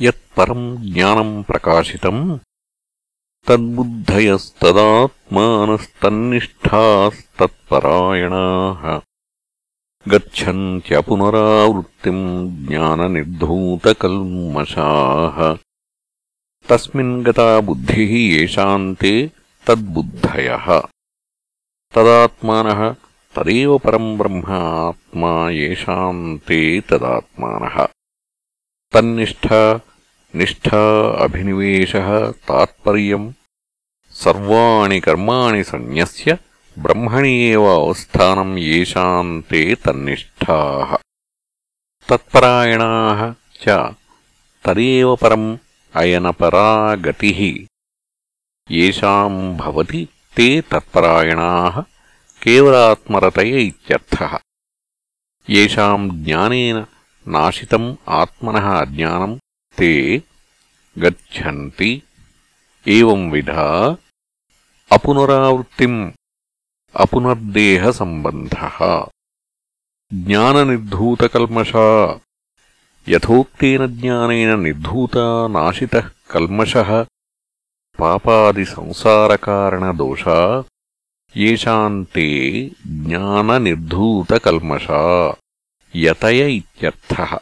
यत्परम् ज्ञानम् प्रकाशितम् तद्बुद्धयस्तदात्मानस्तन्निष्ठास्तत्परायणाः। गच्छन्त्यपुनरावृत्तिम् ज्ञाननिर्धूतकल्मषाः। तस्मिन् गता बुद्धिः येषाम् ते तद्बुद्धयः। तदात्मानः तदेव परम् ब्रह्म आत्मा येषाम् ते तदात्मानः తన్నిష్ఠా నిష్ఠా అభినివేశ తాత్పర్యం. సర్వాణి కర్మాణి సన్యస్య బ్రహ్మణి ఏవ అవస్థానం ఏషాం తే తన్నిష్ఠా. తత్పరాయణా చ తదేవ పరం అయనపరా గతి ఏషాం భవతి తే తత్పరాయణా కేవలాత్మరతయ ఇత్యర్థ. ఏషాం జ్ఞానేన नाशितम् आत्मनः अज्ञानम् ते गच्छन्ति एवंविधा अपुनरावृत्तिम् अपुनर्देहसम्बन्धः ज्ञाननिर्धूतकल्मषा यथोक्तेन ज्ञानेन निर्धूता नाशितः कल्मषः पापादिसंसारकारणदोषा येषाम् ते ज्ञाननिर्धूतकल्मषा यतय इत्यर्थः